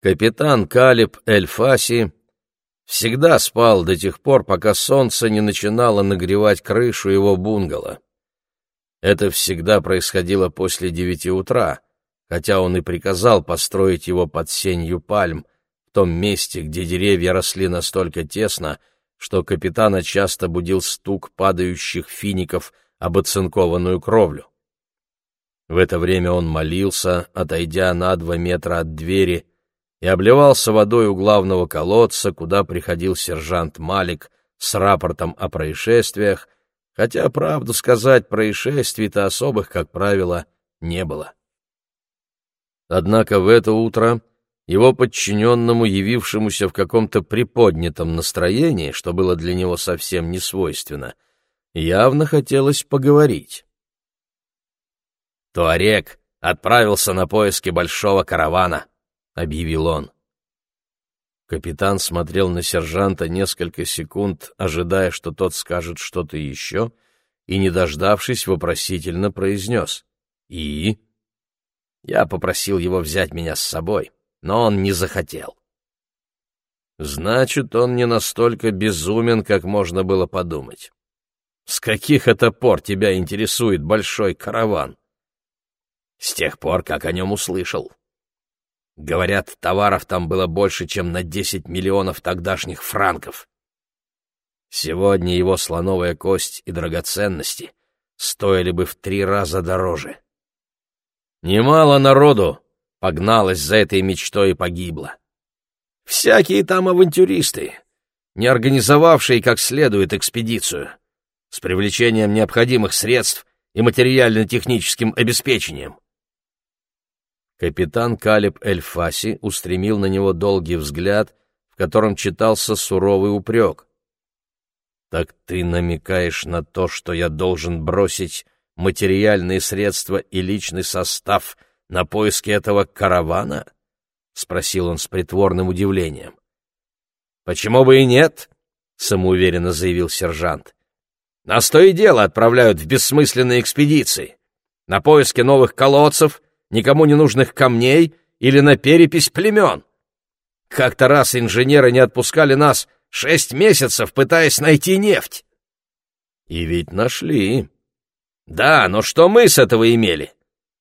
Капитан Калиб Эль-Фаси всегда спал до тех пор, пока солнце не начинало нагревать крышу его бунгало. Это всегда происходило после девяти утра, хотя он и приказал построить его под сенью пальм, в том месте, где деревья росли настолько тесно, что капитана часто будил стук падающих фиников об оцинкованную кровлю. В это время он молился, отойдя на два метра от двери, и обливался водой у главного колодца, куда приходил сержант Малик с рапортом о происшествиях, хотя, правду сказать, происшествий-то особых, как правило, не было. Однако в это утро его подчиненному, явившемуся в каком-то приподнятом настроении, что было для него совсем не свойственно, явно хотелось поговорить. «Туарек отправился на поиски большого каравана», — объявил он. Капитан смотрел на сержанта несколько секунд, ожидая, что тот скажет что-то еще, и, не дождавшись, вопросительно произнес. «И?» Я попросил его взять меня с собой, но он не захотел. Значит, он не настолько безумен, как можно было подумать. С каких это пор тебя интересует большой караван? С тех пор, как о нем услышал. Говорят, товаров там было больше, чем на десять миллионов тогдашних франков. Сегодня его слоновая кость и драгоценности стоили бы в три раза дороже. Немало народу погналось за этой мечтой и погибло. Всякие там авантюристы, не организовавшие как следует экспедицию, с привлечением необходимых средств и материально-техническим обеспечением. Капитан Калиб Эль-Фаси устремил на него долгий взгляд, в котором читался суровый упрек. «Так ты намекаешь на то, что я должен бросить материальные средства и личный состав на поиски этого каравана?» — спросил он с притворным удивлением. «Почему бы и нет?» — самоуверенно заявил сержант. «Нас то и дело отправляют в бессмысленные экспедиции, на поиски новых колодцев — никому не нужных камней или на перепись племен. Как-то раз инженеры не отпускали нас шесть месяцев, пытаясь найти нефть. И ведь нашли. Да, но что мы с этого имели?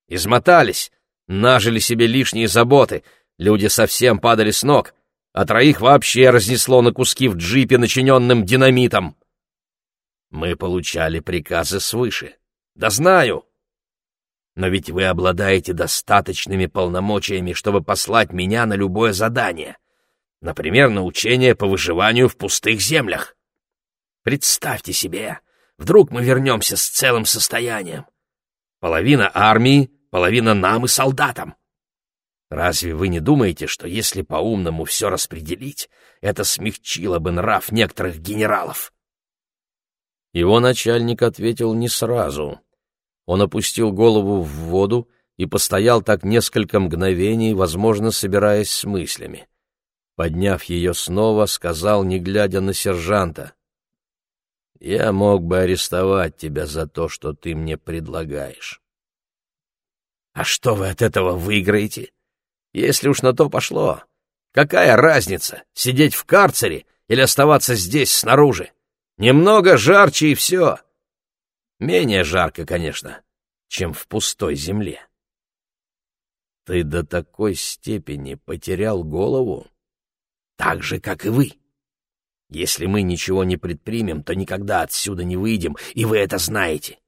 Измотались, нажили себе лишние заботы, люди совсем падали с ног, а троих вообще разнесло на куски в джипе, начиненным динамитом. Мы получали приказы свыше. Да знаю, но ведь вы обладаете достаточными полномочиями, чтобы послать меня на любое задание. Например, на учение по выживанию в пустых землях. Представьте себе, вдруг мы вернемся с целым состоянием. Половина армии, половина нам и солдатам. Разве вы не думаете, что если по-умному все распределить, это смягчило бы нрав некоторых генералов? Его начальник ответил не сразу — он опустил голову в воду и постоял так несколько мгновений, возможно, собираясь с мыслями. Подняв ее снова, сказал, не глядя на сержанта, «Я мог бы арестовать тебя за то, что ты мне предлагаешь». «А что вы от этого выиграете? Если уж на то пошло, какая разница, сидеть в карцере или оставаться здесь снаружи? Немного жарче и все». Менее жарко, конечно, чем в пустой земле. Ты до такой степени потерял голову? Так же, как и вы. Если мы ничего не предпримем, то никогда отсюда не выйдем, и вы это знаете.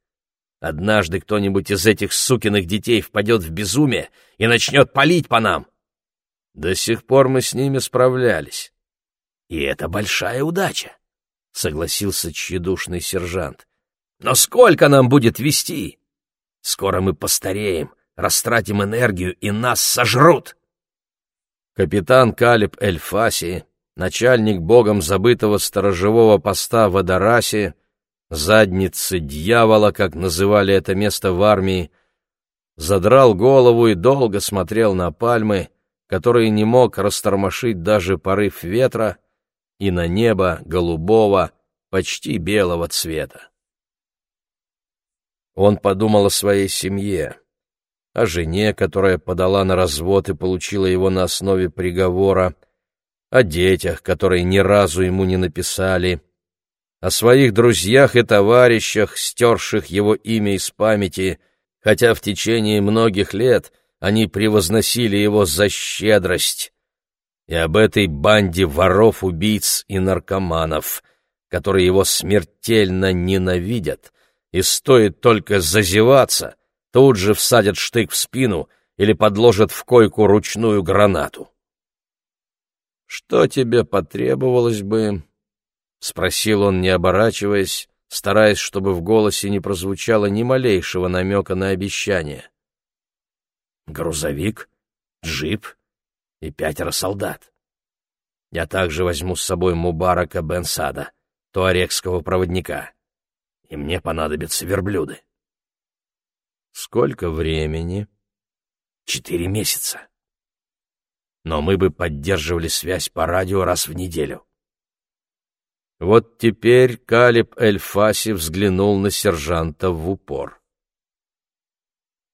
Однажды кто-нибудь из этих сукиных детей впадет в безумие и начнет палить по нам. До сих пор мы с ними справлялись. И это большая удача, — согласился тщедушный сержант. Но сколько нам будет вести? Скоро мы постареем, растратим энергию, и нас сожрут. Капитан Калиб Эльфаси, начальник богом забытого сторожевого поста в Адарасе, задницы дьявола, как называли это место в армии, задрал голову и долго смотрел на пальмы, которые не мог растормошить даже порыв ветра, и на небо голубого, почти белого цвета. Он подумал о своей семье. о жене, которая подала на развод и получила его на основе приговора, о детях, которые ни разу ему не написали, о своих друзьях и товарищах, стерших его имя из памяти, хотя в течение многих лет они превозносили его за щедрость, и об этой банде воров, убийц и наркоманов, которые его смертельно ненавидят, и стоит только зазеваться, тут же всадят штык в спину или подложат в койку ручную гранату. «Что тебе потребовалось бы?» — спросил он, не оборачиваясь, стараясь, чтобы в голосе не прозвучало ни малейшего намека на обещание. «Грузовик, джип и пятеро солдат. Я также возьму с собой Мубарака Бен Сада, туарекского проводника, и мне понадобятся верблюды». «Сколько времени?» «Четыре месяца» но мы бы поддерживали связь по радио раз в неделю. Вот теперь Калиб Эль-Фаси взглянул на сержанта в упор.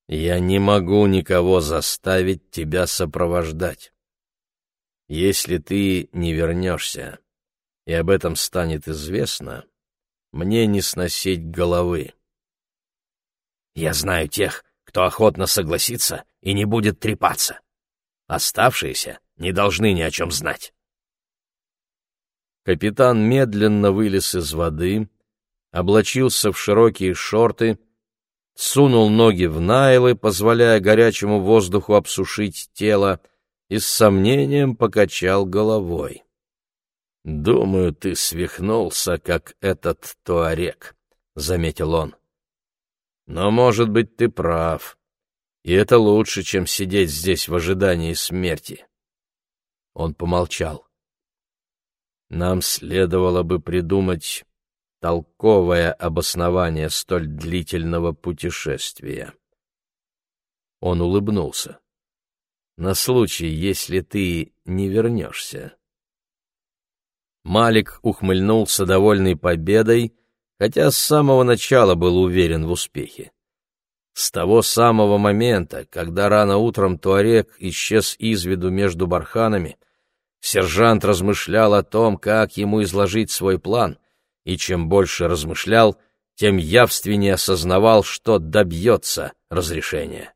«Я не могу никого заставить тебя сопровождать. Если ты не вернешься, и об этом станет известно, мне не сносить головы. Я знаю тех, кто охотно согласится и не будет трепаться. Оставшиеся не должны ни о чем знать. Капитан медленно вылез из воды, облачился в широкие шорты, сунул ноги в найлы, позволяя горячему воздуху обсушить тело, и с сомнением покачал головой. «Думаю, ты свихнулся, как этот туарек», — заметил он. «Но, может быть, ты прав и это лучше, чем сидеть здесь в ожидании смерти. Он помолчал. Нам следовало бы придумать толковое обоснование столь длительного путешествия. Он улыбнулся. На случай, если ты не вернешься. Малик ухмыльнулся, довольный победой, хотя с самого начала был уверен в успехе. С того самого момента, когда рано утром Туарек исчез из виду между барханами, сержант размышлял о том, как ему изложить свой план, и чем больше размышлял, тем явственнее осознавал, что добьется разрешения.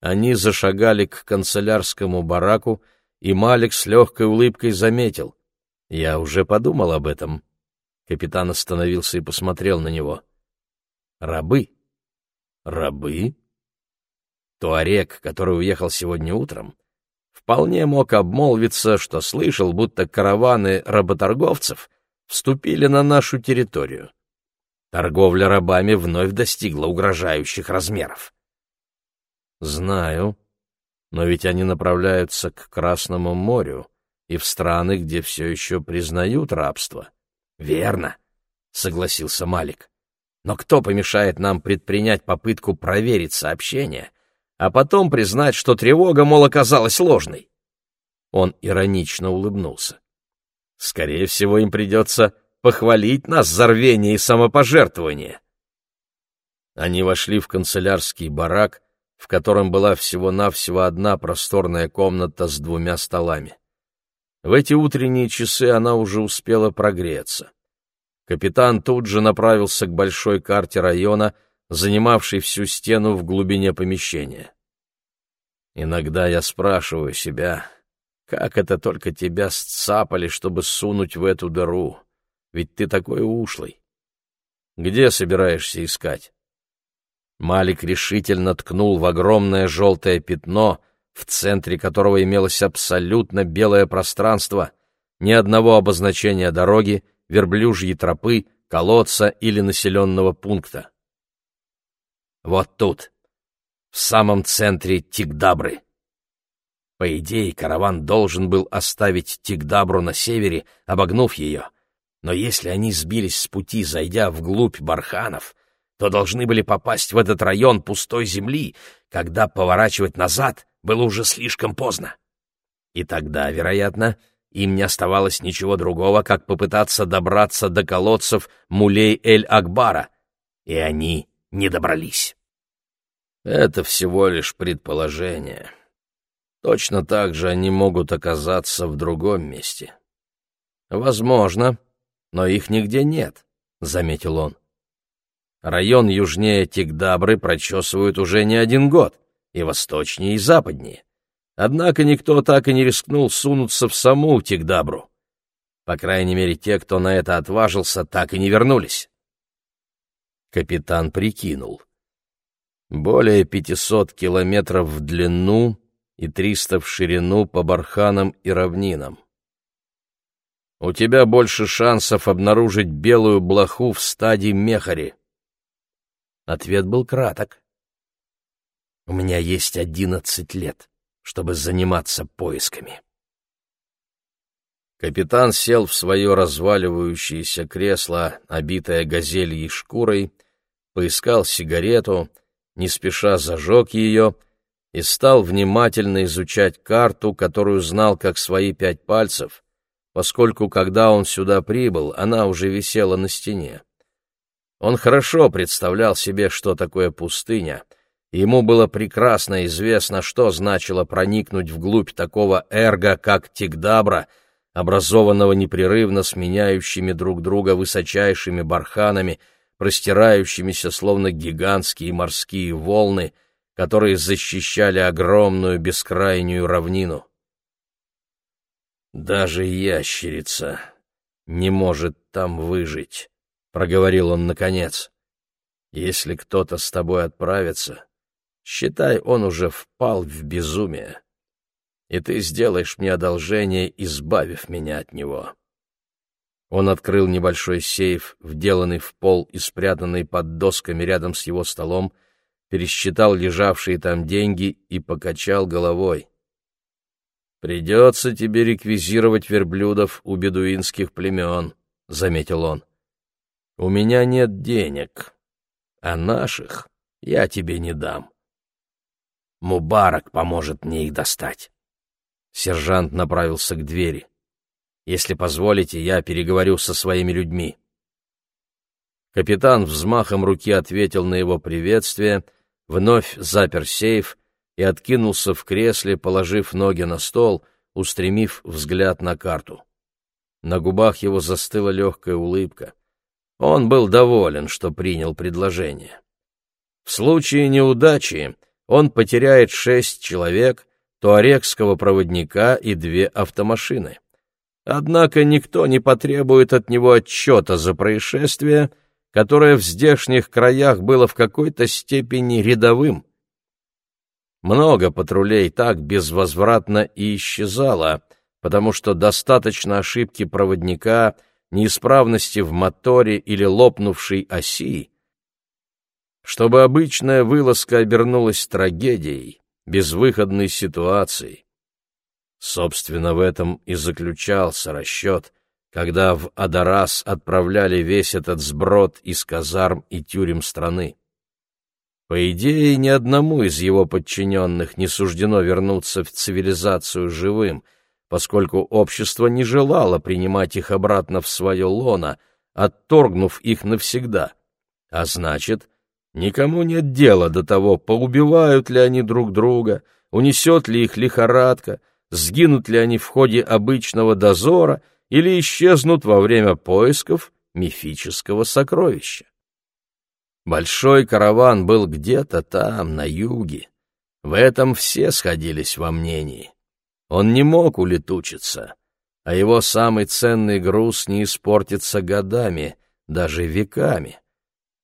Они зашагали к канцелярскому бараку, и Малик с легкой улыбкой заметил. «Я уже подумал об этом». Капитан остановился и посмотрел на него. «Рабы Рабы? Туарек, который уехал сегодня утром, вполне мог обмолвиться, что слышал, будто караваны работорговцев вступили на нашу территорию. Торговля рабами вновь достигла угрожающих размеров. Знаю, но ведь они направляются к Красному морю и в страны, где все еще признают рабство. Верно, согласился Малик. Но кто помешает нам предпринять попытку проверить сообщение, а потом признать, что тревога, мол, оказалась ложной? Он иронично улыбнулся. Скорее всего, им придется похвалить нас за рвение и самопожертвование. Они вошли в канцелярский барак, в котором была всего-навсего одна просторная комната с двумя столами. В эти утренние часы она уже успела прогреться. Капитан тут же направился к большой карте района, занимавшей всю стену в глубине помещения. Иногда я спрашиваю себя, как это только тебя сцапали, чтобы сунуть в эту дыру? Ведь ты такой ушлый. Где собираешься искать? Малик решительно ткнул в огромное желтое пятно, в центре которого имелось абсолютно белое пространство, ни одного обозначения дороги, верблюжьи тропы, колодца или населенного пункта. Вот тут, в самом центре Тигдабры. По идее, караван должен был оставить Тигдабру на севере, обогнув ее. Но если они сбились с пути, зайдя вглубь барханов, то должны были попасть в этот район пустой земли, когда поворачивать назад было уже слишком поздно. И тогда, вероятно, им не оставалось ничего другого, как попытаться добраться до колодцев Мулей-эль-Акбара, и они не добрались. Это всего лишь предположение. Точно так же они могут оказаться в другом месте. Возможно, но их нигде нет, — заметил он. Район южнее Тигдабры прочесывают уже не один год, и восточнее, и западнее. Однако никто так и не рискнул сунуться в саму Тигдабру. По крайней мере, те, кто на это отважился, так и не вернулись. Капитан прикинул. Более пятисот километров в длину и триста в ширину по барханам и равнинам. У тебя больше шансов обнаружить белую блоху в стадии мехари. Ответ был краток. У меня есть одиннадцать лет, чтобы заниматься поисками. Капитан сел в свое разваливающееся кресло, обитое газельей шкурой, поискал сигарету, не спеша зажег ее — и стал внимательно изучать карту, которую знал как свои пять пальцев, поскольку, когда он сюда прибыл, она уже висела на стене. Он хорошо представлял себе, что такое пустыня, ему было прекрасно известно, что значило проникнуть вглубь такого эрга, как Тигдабра, образованного непрерывно сменяющими друг друга высочайшими барханами, простирающимися словно гигантские морские волны — которые защищали огромную бескрайнюю равнину. «Даже ящерица не может там выжить», — проговорил он наконец. «Если кто-то с тобой отправится, считай, он уже впал в безумие, и ты сделаешь мне одолжение, избавив меня от него». Он открыл небольшой сейф, вделанный в пол и спрятанный под досками рядом с его столом, пересчитал лежавшие там деньги и покачал головой. «Придется тебе реквизировать верблюдов у бедуинских племен», — заметил он. «У меня нет денег, а наших я тебе не дам. Мубарак поможет мне их достать». Сержант направился к двери. «Если позволите, я переговорю со своими людьми». Капитан взмахом руки ответил на его приветствие — вновь запер сейф и откинулся в кресле, положив ноги на стол, устремив взгляд на карту. На губах его застыла легкая улыбка. Он был доволен, что принял предложение. В случае неудачи он потеряет шесть человек, туарекского проводника и две автомашины. Однако никто не потребует от него отчета за происшествие, которое в здешних краях было в какой-то степени рядовым. Много патрулей так безвозвратно и исчезало, потому что достаточно ошибки проводника, неисправности в моторе или лопнувшей оси, чтобы обычная вылазка обернулась трагедией, безвыходной ситуацией. Собственно, в этом и заключался расчет — когда в Адарас отправляли весь этот сброд из казарм и тюрем страны. По идее, ни одному из его подчиненных не суждено вернуться в цивилизацию живым, поскольку общество не желало принимать их обратно в свое лоно, отторгнув их навсегда. А значит, никому нет дела до того, поубивают ли они друг друга, унесет ли их лихорадка, сгинут ли они в ходе обычного дозора — или исчезнут во время поисков мифического сокровища. Большой караван был где-то там, на юге. В этом все сходились во мнении. Он не мог улетучиться, а его самый ценный груз не испортится годами, даже веками.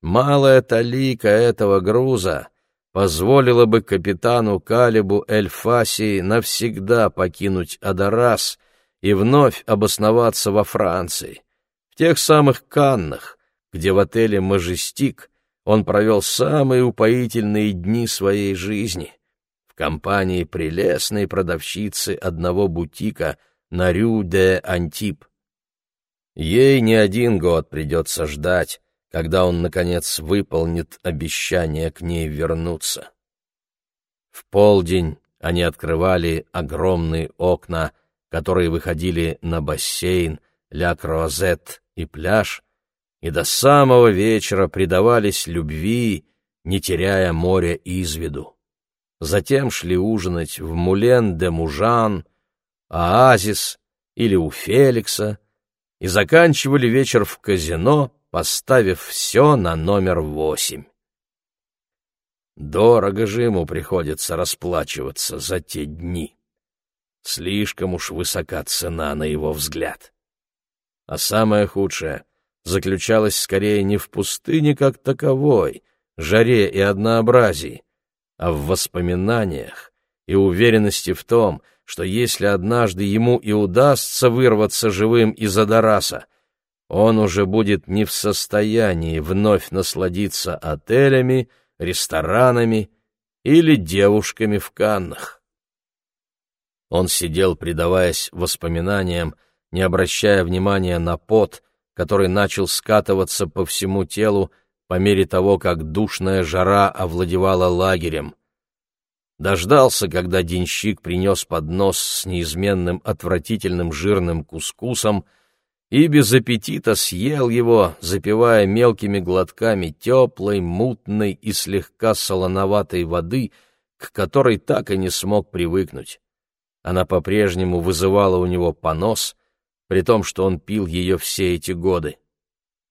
Малая талика этого груза позволила бы капитану Калибу Эль-Фаси навсегда покинуть Адарас и вновь обосноваться во Франции, в тех самых Каннах, где в отеле «Мажестик» он провел самые упоительные дни своей жизни, в компании прелестной продавщицы одного бутика на Рю-де-Антип. Ей не один год придется ждать, когда он, наконец, выполнит обещание к ней вернуться. В полдень они открывали огромные окна — которые выходили на бассейн, ля Круазет и пляж, и до самого вечера предавались любви, не теряя моря из виду. Затем шли ужинать в Мулен-де-Мужан, Оазис или у Феликса и заканчивали вечер в казино, поставив все на номер восемь. Дорого же ему приходится расплачиваться за те дни. Слишком уж высока цена на его взгляд. А самое худшее заключалось скорее не в пустыне как таковой, жаре и однообразии, а в воспоминаниях и уверенности в том, что если однажды ему и удастся вырваться живым из Адараса, он уже будет не в состоянии вновь насладиться отелями, ресторанами или девушками в Каннах. Он сидел, предаваясь воспоминаниям, не обращая внимания на пот, который начал скатываться по всему телу по мере того, как душная жара овладевала лагерем. Дождался, когда денщик принес поднос с неизменным отвратительным жирным кускусом, и без аппетита съел его, запивая мелкими глотками теплой, мутной и слегка солоноватой воды, к которой так и не смог привыкнуть. Она по-прежнему вызывала у него понос, при том, что он пил ее все эти годы.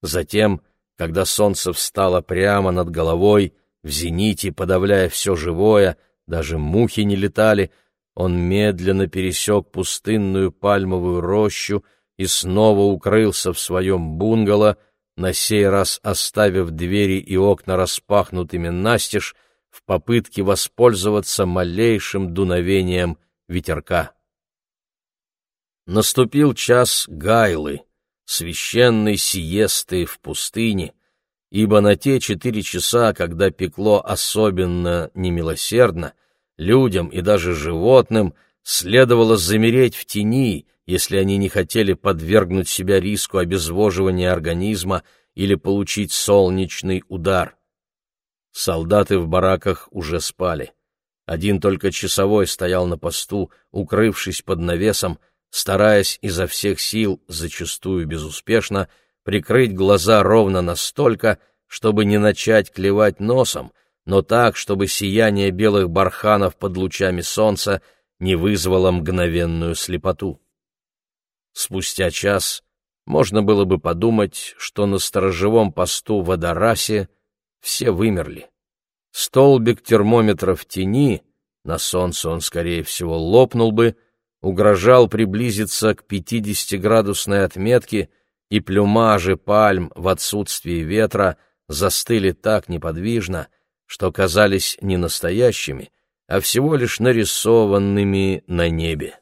Затем, когда солнце встало прямо над головой, в зените, подавляя все живое, даже мухи не летали, он медленно пересек пустынную пальмовую рощу и снова укрылся в своем бунгало, на сей раз оставив двери и окна распахнутыми настежь в попытке воспользоваться малейшим дуновением ветерка. Наступил час Гайлы, священной сиесты в пустыне, ибо на те четыре часа, когда пекло особенно немилосердно, людям и даже животным следовало замереть в тени, если они не хотели подвергнуть себя риску обезвоживания организма или получить солнечный удар. Солдаты в бараках уже спали. Один только часовой стоял на посту, укрывшись под навесом, стараясь изо всех сил, зачастую безуспешно, прикрыть глаза ровно настолько, чтобы не начать клевать носом, но так, чтобы сияние белых барханов под лучами солнца не вызвало мгновенную слепоту. Спустя час можно было бы подумать, что на сторожевом посту в Адарасе все вымерли. Столбик термометра в тени, на солнце он, скорее всего, лопнул бы, угрожал приблизиться к 50-градусной отметке, и плюмажи пальм в отсутствии ветра застыли так неподвижно, что казались не настоящими, а всего лишь нарисованными на небе.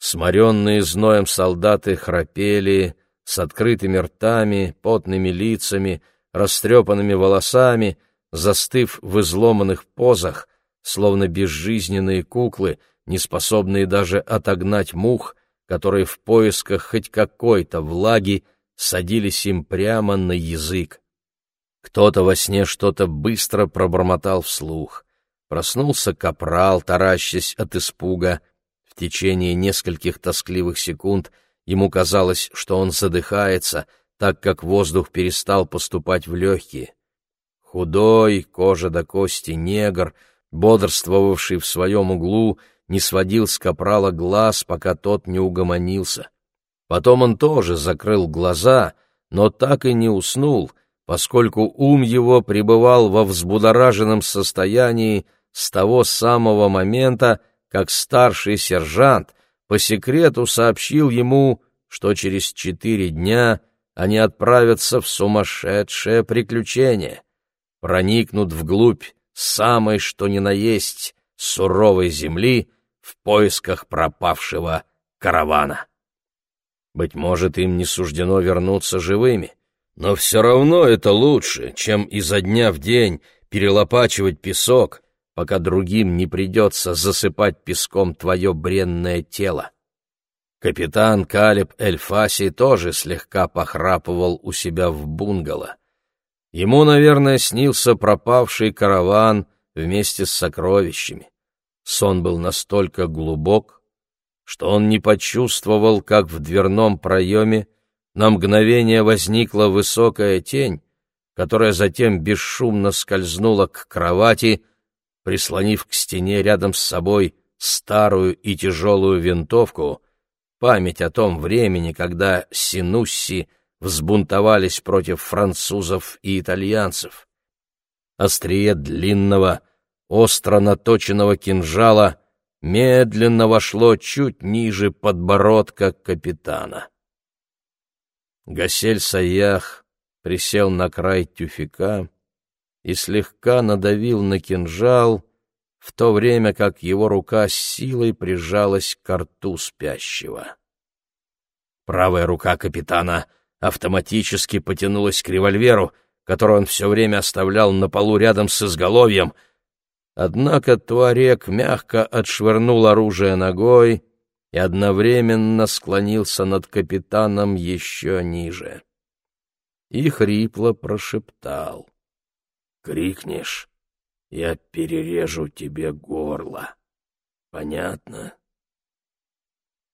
Сморенные зноем солдаты храпели с открытыми ртами, потными лицами, растрепанными волосами, застыв в изломанных позах, словно безжизненные куклы — не способные даже отогнать мух, которые в поисках хоть какой-то влаги садились им прямо на язык. Кто-то во сне что-то быстро пробормотал вслух. Проснулся капрал, таращась от испуга. В течение нескольких тоскливых секунд ему казалось, что он задыхается, так как воздух перестал поступать в легкие. Худой, кожа до кости негр, бодрствовавший в своем углу, не сводил с капрала глаз, пока тот не угомонился. Потом он тоже закрыл глаза, но так и не уснул, поскольку ум его пребывал во взбудораженном состоянии с того самого момента, как старший сержант по секрету сообщил ему, что через четыре дня они отправятся в сумасшедшее приключение, проникнут вглубь самой что ни на есть суровой земли в поисках пропавшего каравана. Быть может, им не суждено вернуться живыми, но все равно это лучше, чем изо дня в день перелопачивать песок, пока другим не придется засыпать песком твое бренное тело. Капитан Калиб Эльфаси тоже слегка похрапывал у себя в бунгало. Ему, наверное, снился пропавший караван вместе с сокровищами. Сон был настолько глубок, что он не почувствовал, как в дверном проеме на мгновение возникла высокая тень, которая затем бесшумно скользнула к кровати, прислонив к стене рядом с собой старую и тяжелую винтовку, память о том времени, когда Синусси взбунтовались против французов и итальянцев. Острие длинного, остро наточенного кинжала медленно вошло чуть ниже подбородка капитана. Гасель Саях присел на край тюфика и слегка надавил на кинжал, в то время как его рука с силой прижалась к рту спящего. Правая рука капитана автоматически потянулась к револьверу, который он все время оставлял на полу рядом с изголовьем, однако Туарек мягко отшвырнул оружие ногой и одновременно склонился над капитаном еще ниже. И хрипло прошептал. «Крикнешь, я перережу тебе горло. Понятно?»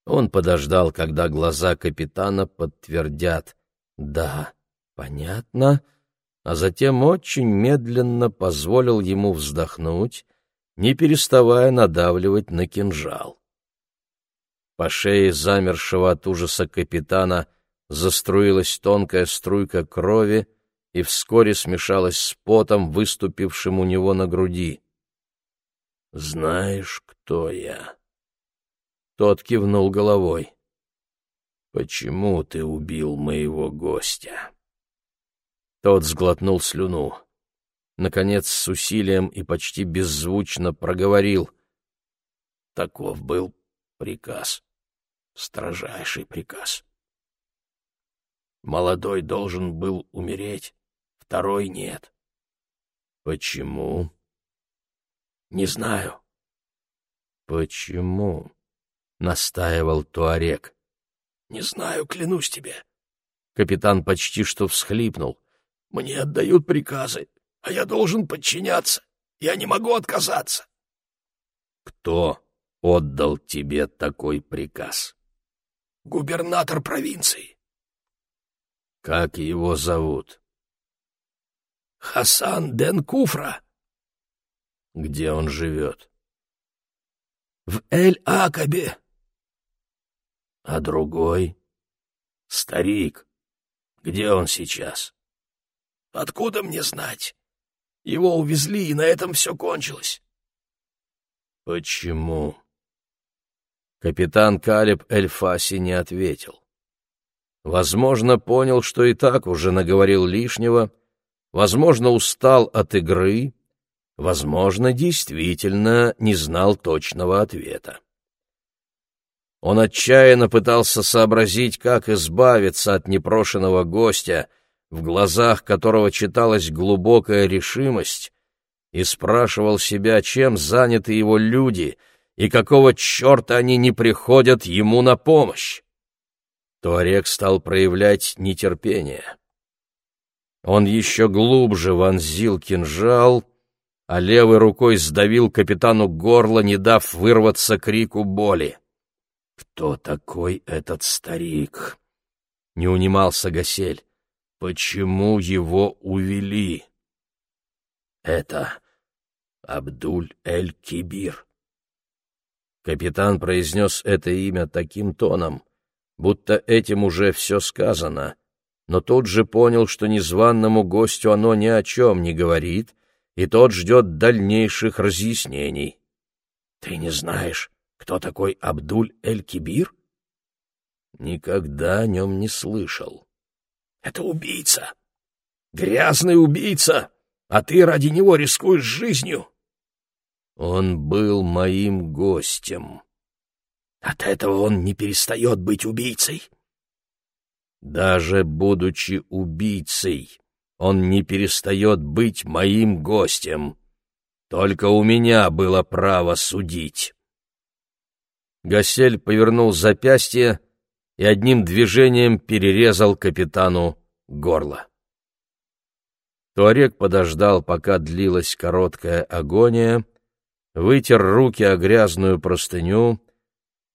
Он подождал, когда глаза капитана подтвердят «да, понятно», а затем очень медленно позволил ему вздохнуть, не переставая надавливать на кинжал. По шее замершего от ужаса капитана заструилась тонкая струйка крови и вскоре смешалась с потом, выступившим у него на груди. «Знаешь, кто я?» Тот кивнул головой. «Почему ты убил моего гостя?» Тот сглотнул слюну. Наконец, с усилием и почти беззвучно проговорил. Таков был приказ. Строжайший приказ. Молодой должен был умереть, второй нет. Почему? Не знаю. Почему? — настаивал Туарек. «Не знаю, клянусь тебе». Капитан почти что всхлипнул. «Мне отдают приказы, а я должен подчиняться. Я не могу отказаться». «Кто отдал тебе такой приказ?» «Губернатор провинции». «Как его зовут?» «Хасан Ден Куфра». «Где он живет?» «В Эль-Акабе», а другой? Старик. Где он сейчас? Откуда мне знать? Его увезли, и на этом все кончилось. Почему? Капитан Калиб Эльфаси не ответил. Возможно, понял, что и так уже наговорил лишнего, возможно, устал от игры, возможно, действительно не знал точного ответа. Он отчаянно пытался сообразить, как избавиться от непрошенного гостя, в глазах которого читалась глубокая решимость, и спрашивал себя, чем заняты его люди и какого черта они не приходят ему на помощь. Туарек стал проявлять нетерпение. Он еще глубже вонзил кинжал, а левой рукой сдавил капитану горло, не дав вырваться крику боли. «Кто такой этот старик?» — не унимался Гасель. «Почему его увели?» «Это Абдуль-эль-Кибир». Капитан произнес это имя таким тоном, будто этим уже все сказано, но тут же понял, что незваному гостю оно ни о чем не говорит, и тот ждет дальнейших разъяснений. «Ты не знаешь, кто такой Абдуль-эль-Кибир? Никогда о нем не слышал. Это убийца. Грязный убийца, а ты ради него рискуешь жизнью. Он был моим гостем. От этого он не перестает быть убийцей. Даже будучи убийцей, он не перестает быть моим гостем. Только у меня было право судить. Гасель повернул запястье и одним движением перерезал капитану горло. Туарек подождал, пока длилась короткая агония, вытер руки о грязную простыню,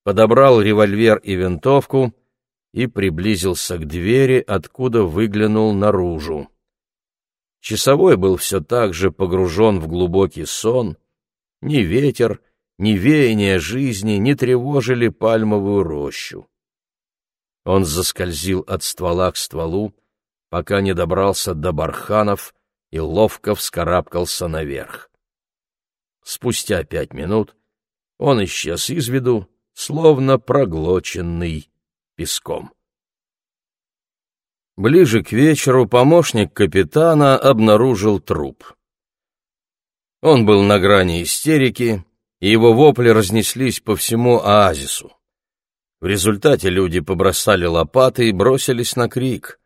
подобрал револьвер и винтовку — и приблизился к двери, откуда выглянул наружу. Часовой был все так же погружен в глубокий сон. Ни ветер, ни веяние жизни не тревожили пальмовую рощу. Он заскользил от ствола к стволу, пока не добрался до барханов и ловко вскарабкался наверх. Спустя пять минут он исчез из виду, словно проглоченный песком. Ближе к вечеру помощник капитана обнаружил труп. Он был на грани истерики, и его вопли разнеслись по всему оазису. В результате люди побросали лопаты и бросились на крик.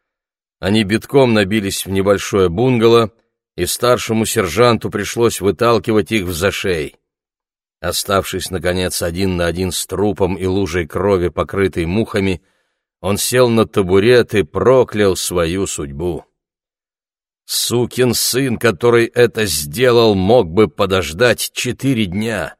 Они битком набились в небольшое бунгало, и старшему сержанту пришлось выталкивать их в зашей. Оставшись, наконец, один на один с трупом и лужей крови, покрытой мухами, он сел на табурет и проклял свою судьбу. Сукин сын, который это сделал, мог бы подождать четыре дня.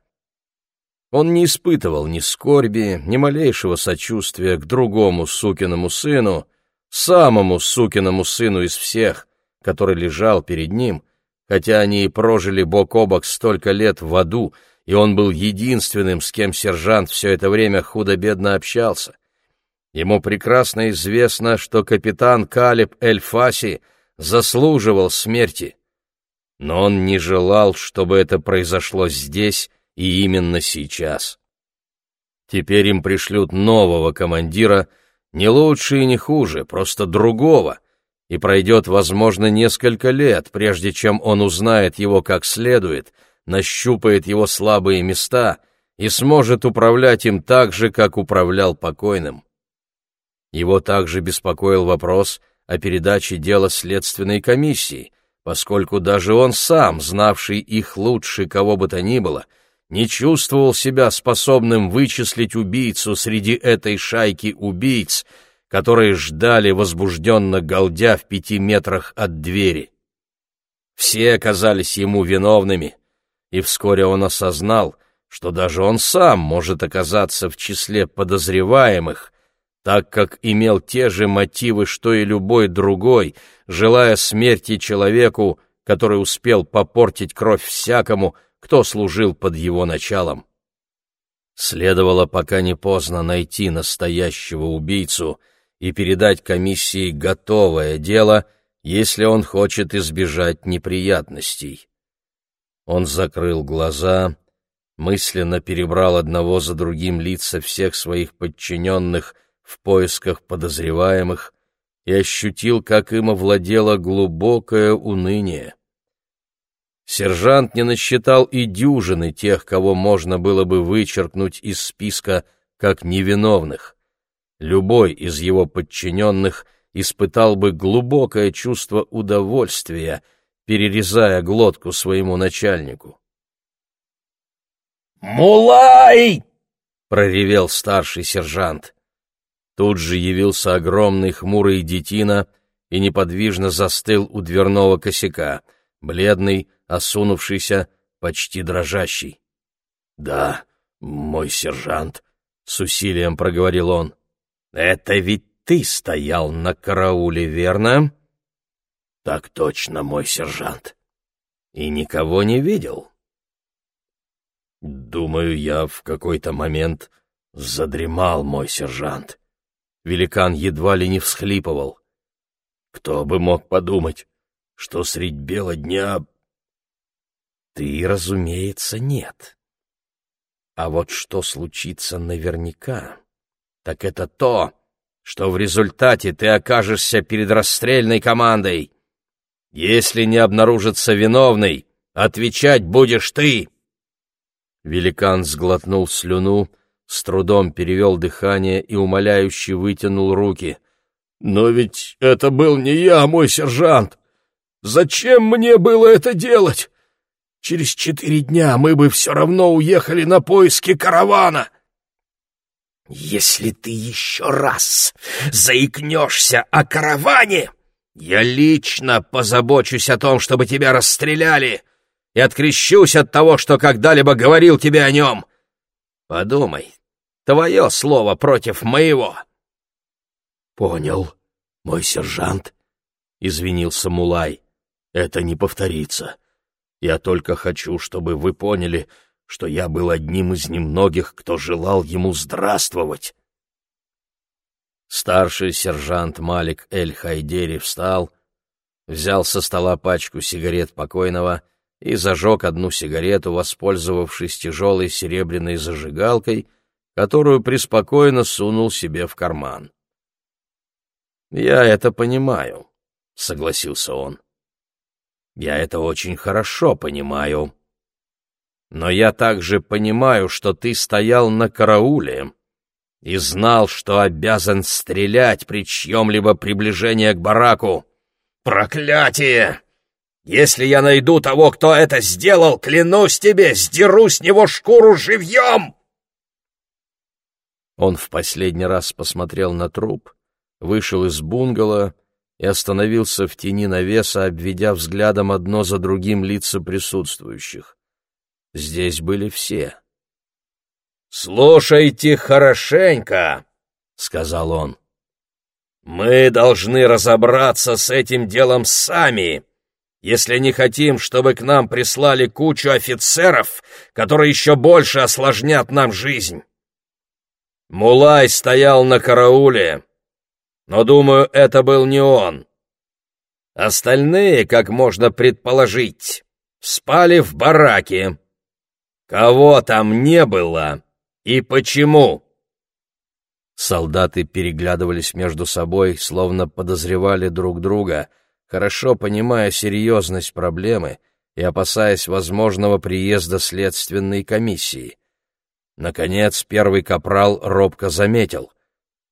Он не испытывал ни скорби, ни малейшего сочувствия к другому сукиному сыну, самому сукиному сыну из всех, который лежал перед ним, хотя они и прожили бок о бок столько лет в аду, и он был единственным, с кем сержант все это время худо-бедно общался. Ему прекрасно известно, что капитан Калиб Эль-Фаси заслуживал смерти, но он не желал, чтобы это произошло здесь, и именно сейчас. Теперь им пришлют нового командира, не лучше и не хуже, просто другого, и пройдет, возможно, несколько лет, прежде чем он узнает его как следует, нащупает его слабые места и сможет управлять им так же, как управлял покойным. Его также беспокоил вопрос о передаче дела следственной комиссии, поскольку даже он сам, знавший их лучше кого бы то ни было, — не чувствовал себя способным вычислить убийцу среди этой шайки убийц, которые ждали возбужденно галдя в пяти метрах от двери. Все оказались ему виновными, и вскоре он осознал, что даже он сам может оказаться в числе подозреваемых, так как имел те же мотивы, что и любой другой, желая смерти человеку, который успел попортить кровь всякому, кто служил под его началом. Следовало, пока не поздно, найти настоящего убийцу и передать комиссии готовое дело, если он хочет избежать неприятностей. Он закрыл глаза, мысленно перебрал одного за другим лица всех своих подчиненных в поисках подозреваемых и ощутил, как им овладело глубокое уныние. Сержант не насчитал и дюжины тех, кого можно было бы вычеркнуть из списка как невиновных. Любой из его подчиненных испытал бы глубокое чувство удовольствия, перерезая глотку своему начальнику. «Мулай!» — проревел старший сержант. Тут же явился огромный хмурый детина и неподвижно застыл у дверного косяка, бледный, осунувшийся, почти дрожащий. — Да, мой сержант, — с усилием проговорил он. — Это ведь ты стоял на карауле, верно? — Так точно, мой сержант. — И никого не видел? — Думаю, я в какой-то момент задремал, мой сержант. Великан едва ли не всхлипывал. Кто бы мог подумать, что средь бела дня ты, разумеется, нет. А вот что случится наверняка, так это то, что в результате ты окажешься перед расстрельной командой. Если не обнаружится виновный, отвечать будешь ты. Великан сглотнул слюну, с трудом перевел дыхание и умоляюще вытянул руки. «Но ведь это был не я, мой сержант! Зачем мне было это делать? Через четыре дня мы бы все равно уехали на поиски каравана. Если ты еще раз заикнешься о караване, я лично позабочусь о том, чтобы тебя расстреляли, и открещусь от того, что когда-либо говорил тебе о нем. Подумай, твое слово против моего. — Понял, мой сержант, — извинился Мулай. Это не повторится. Я только хочу, чтобы вы поняли, что я был одним из немногих, кто желал ему здравствовать. Старший сержант Малик Эль-Хайдери встал, взял со стола пачку сигарет покойного и зажег одну сигарету, воспользовавшись тяжелой серебряной зажигалкой, которую преспокойно сунул себе в карман. «Я это понимаю», — согласился он. «Я это очень хорошо понимаю. Но я также понимаю, что ты стоял на карауле и знал, что обязан стрелять при чьем-либо приближении к бараку. Проклятие! Если я найду того, кто это сделал, клянусь тебе, сдеру с него шкуру живьем!» Он в последний раз посмотрел на труп, вышел из бунгало и остановился в тени навеса, обведя взглядом одно за другим лица присутствующих. Здесь были все. «Слушайте хорошенько», — сказал он. «Мы должны разобраться с этим делом сами, если не хотим, чтобы к нам прислали кучу офицеров, которые еще больше осложнят нам жизнь. Мулай стоял на карауле, но, думаю, это был не он. Остальные, как можно предположить, спали в бараке. Кого там не было и почему?» Солдаты переглядывались между собой, словно подозревали друг друга, хорошо понимая серьезность проблемы и опасаясь возможного приезда следственной комиссии. Наконец первый капрал робко заметил.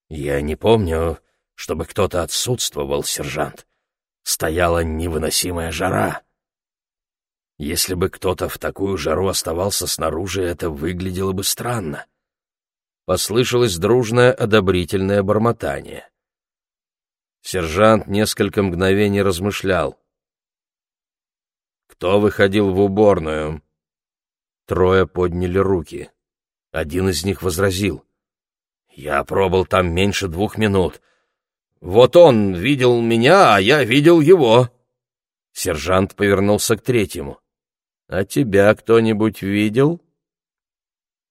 «Я не помню, чтобы кто-то отсутствовал, сержант. Стояла невыносимая жара. Если бы кто-то в такую жару оставался снаружи, это выглядело бы странно. Послышалось дружное одобрительное бормотание. Сержант несколько мгновений размышлял. «Кто выходил в уборную?» Трое подняли руки. Один из них возразил. «Я пробыл там меньше двух минут. Вот он видел меня, а я видел его». Сержант повернулся к третьему. «А тебя кто-нибудь видел?»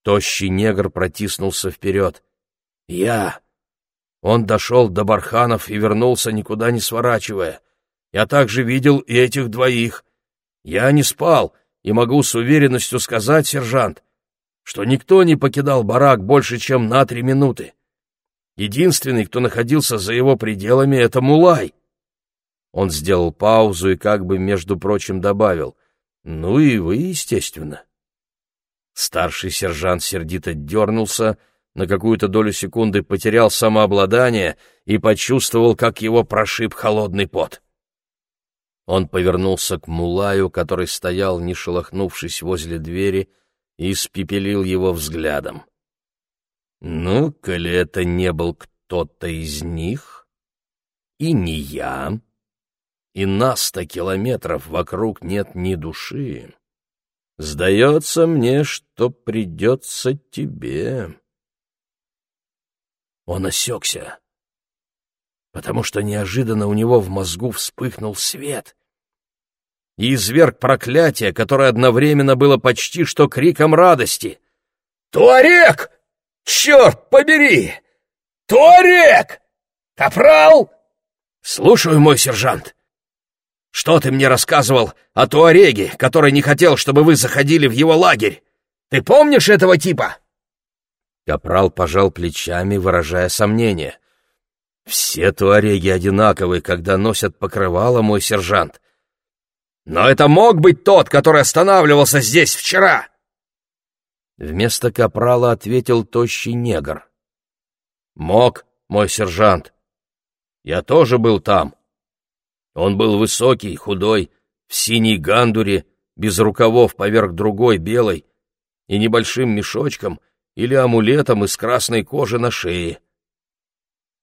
Тощий негр протиснулся вперед. «Я!» Он дошел до барханов и вернулся, никуда не сворачивая. Я также видел и этих двоих. Я не спал, и могу с уверенностью сказать, сержант, что никто не покидал барак больше, чем на три минуты. Единственный, кто находился за его пределами, — это Мулай. Он сделал паузу и как бы, между прочим, добавил, «Ну и вы, естественно». Старший сержант сердито дернулся, на какую-то долю секунды потерял самообладание и почувствовал, как его прошиб холодный пот. Он повернулся к Мулаю, который стоял, не шелохнувшись возле двери, — и испепелил его взглядом. «Ну, коли это не был кто-то из них, и не я, и на сто километров вокруг нет ни души, сдается мне, что придется тебе». Он осекся, потому что неожиданно у него в мозгу вспыхнул свет — и изверг проклятие, которое одновременно было почти что криком радости. «Туарек! Черт побери! Туарек! Капрал!» «Слушаю, мой сержант. Что ты мне рассказывал о Туареге, который не хотел, чтобы вы заходили в его лагерь? Ты помнишь этого типа?» Капрал пожал плечами, выражая сомнение. «Все туареги одинаковы, когда носят покрывало, мой сержант. Но это мог быть тот, который останавливался здесь вчера!» Вместо капрала ответил тощий негр. «Мог, мой сержант. Я тоже был там. Он был высокий, худой, в синей гандуре, без рукавов поверх другой, белой, и небольшим мешочком или амулетом из красной кожи на шее».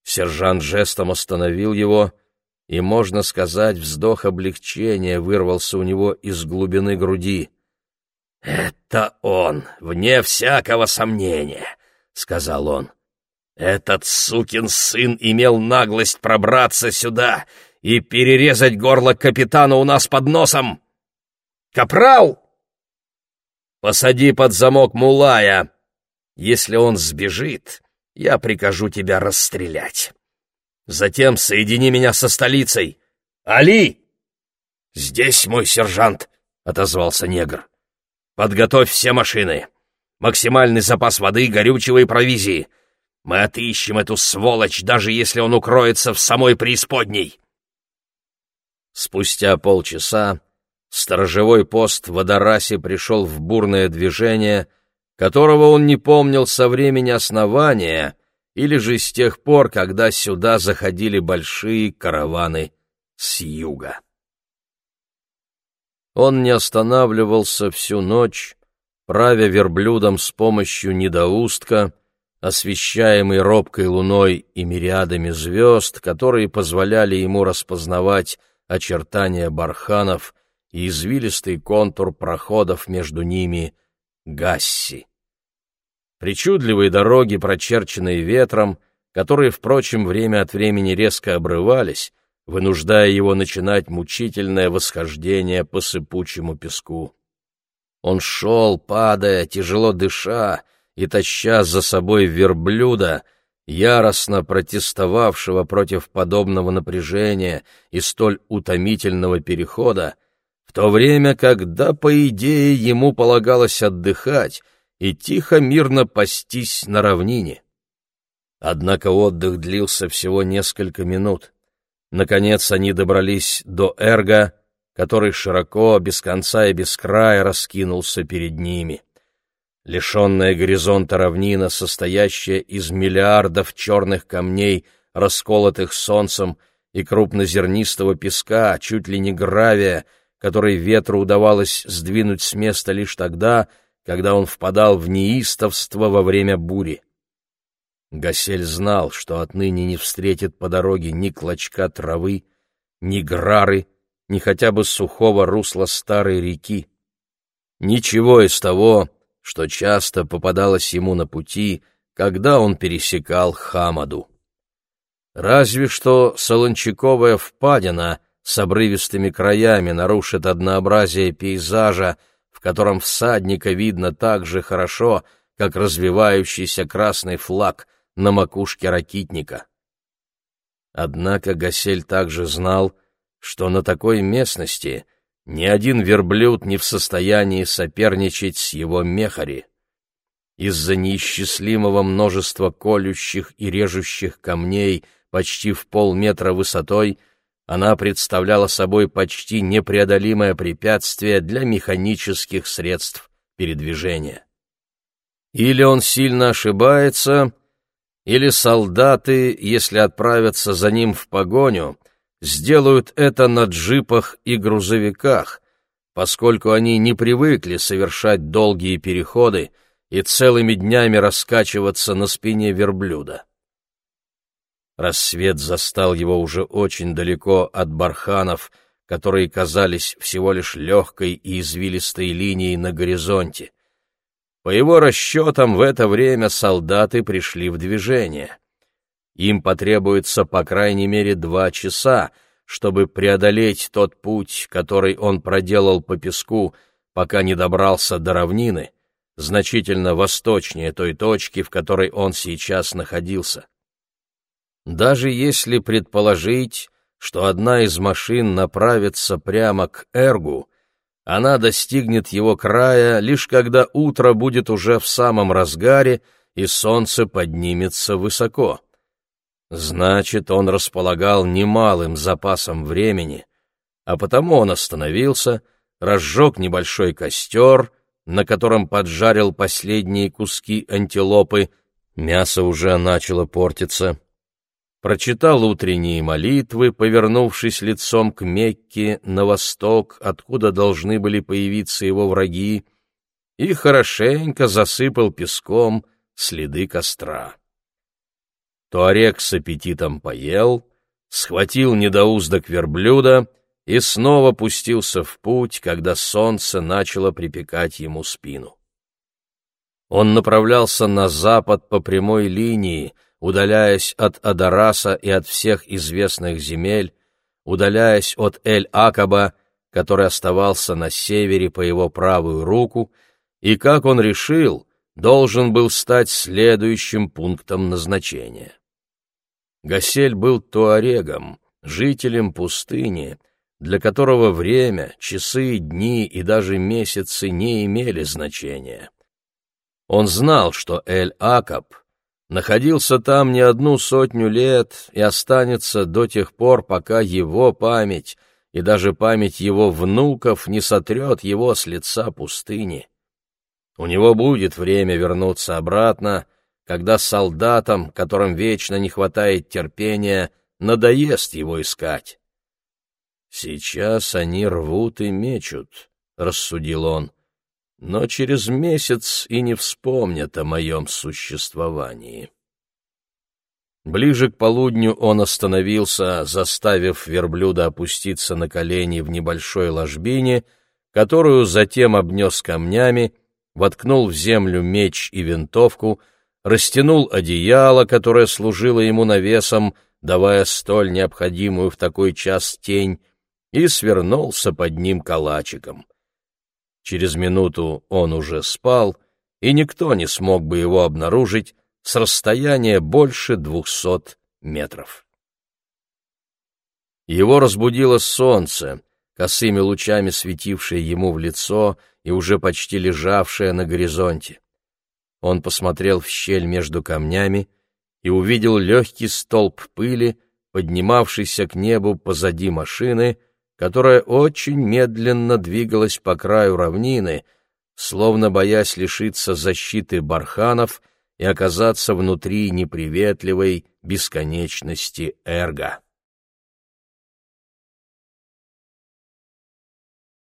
Сержант жестом остановил его — и, можно сказать, вздох облегчения вырвался у него из глубины груди. «Это он, вне всякого сомнения», — сказал он. «Этот сукин сын имел наглость пробраться сюда и перерезать горло капитана у нас под носом! Капрал! Посади под замок Мулая. Если он сбежит, я прикажу тебя расстрелять. Затем соедини меня со столицей. Али! Здесь мой сержант, — отозвался негр. Подготовь все машины. Максимальный запас воды, горючего и провизии. Мы отыщем эту сволочь, даже если он укроется в самой преисподней. Спустя полчаса сторожевой пост в Адарасе пришел в бурное движение, которого он не помнил со времени основания или же с тех пор, когда сюда заходили большие караваны с юга. Он не останавливался всю ночь, правя верблюдом с помощью недоустка, освещаемый робкой луной и мириадами звезд, которые позволяли ему распознавать очертания барханов и извилистый контур проходов между ними Гасси. Причудливые дороги, прочерченные ветром, которые, впрочем, время от времени резко обрывались, вынуждая его начинать мучительное восхождение по сыпучему песку. Он шел, падая, тяжело дыша и таща за собой верблюда, яростно протестовавшего против подобного напряжения и столь утомительного перехода, в то время, когда, по идее, ему полагалось отдыхать и тихо мирно пастись на равнине. Однако отдых длился всего несколько минут. Наконец они добрались до Эрга, который широко, без конца и без края раскинулся перед ними. Лишенная горизонта равнина, состоящая из миллиардов черных камней, расколотых солнцем, и крупнозернистого песка, чуть ли не гравия, который ветру удавалось сдвинуть с места лишь тогда, когда он впадал в неистовство во время бури. Гасель знал, что отныне не встретит по дороге ни клочка травы, ни грары, ни хотя бы сухого русла старой реки. Ничего из того, что часто попадалось ему на пути, когда он пересекал Хамаду. Разве что солончаковая впадина с обрывистыми краями нарушит однообразие пейзажа, в котором всадника видно так же хорошо, как развивающийся красный флаг на макушке ракитника. Однако Гасель также знал, что на такой местности ни один верблюд не в состоянии соперничать с его мехари. Из-за неисчислимого множества колющих и режущих камней почти в полметра высотой она представляла собой почти непреодолимое препятствие для механических средств передвижения. Или он сильно ошибается, или солдаты, если отправятся за ним в погоню, сделают это на джипах и грузовиках, поскольку они не привыкли совершать долгие переходы и целыми днями раскачиваться на спине верблюда. Рассвет застал его уже очень далеко от барханов, которые казались всего лишь легкой и извилистой линией на горизонте. По его расчетам, в это время солдаты пришли в движение. Им потребуется по крайней мере два часа, чтобы преодолеть тот путь, который он проделал по песку, пока не добрался до равнины, значительно восточнее той точки, в которой он сейчас находился. Даже если предположить, что одна из машин направится прямо к Эргу, она достигнет его края, лишь когда утро будет уже в самом разгаре и солнце поднимется высоко. Значит, он располагал немалым запасом времени, а потому он остановился, разжег небольшой костер, на котором поджарил последние куски антилопы, мясо уже начало портиться, прочитал утренние молитвы, повернувшись лицом к Мекке на восток, откуда должны были появиться его враги, и хорошенько засыпал песком следы костра. Туарек с аппетитом поел, схватил недоуздок верблюда и снова пустился в путь, когда солнце начало припекать ему спину. Он направлялся на запад по прямой линии, удаляясь от Адараса и от всех известных земель, удаляясь от Эль-Акаба, который оставался на севере по его правую руку, и, как он решил, должен был стать следующим пунктом назначения. Гасель был туарегом, жителем пустыни, для которого время, часы, дни и даже месяцы не имели значения. Он знал, что Эль-Акаб находился там не одну сотню лет и останется до тех пор, пока его память и даже память его внуков не сотрет его с лица пустыни. У него будет время вернуться обратно, когда солдатам, которым вечно не хватает терпения, надоест его искать. «Сейчас они рвут и мечут», — рассудил он, — «но через месяц и не вспомнят о моем существовании». Ближе к полудню он остановился, заставив верблюда опуститься на колени в небольшой ложбине, которую затем обнес камнями, воткнул в землю меч и винтовку, растянул одеяло, которое служило ему навесом, давая столь необходимую в такой час тень, и свернулся под ним калачиком. Через минуту он уже спал, и никто не смог бы его обнаружить с расстояния больше двухсот метров. Его разбудило солнце, косыми лучами светившее ему в лицо и уже почти лежавшее на горизонте. Он посмотрел в щель между камнями и увидел легкий столб пыли, поднимавшийся к небу позади машины, которая очень медленно двигалась по краю равнины, словно боясь лишиться защиты барханов и оказаться внутри неприветливой бесконечности эрга.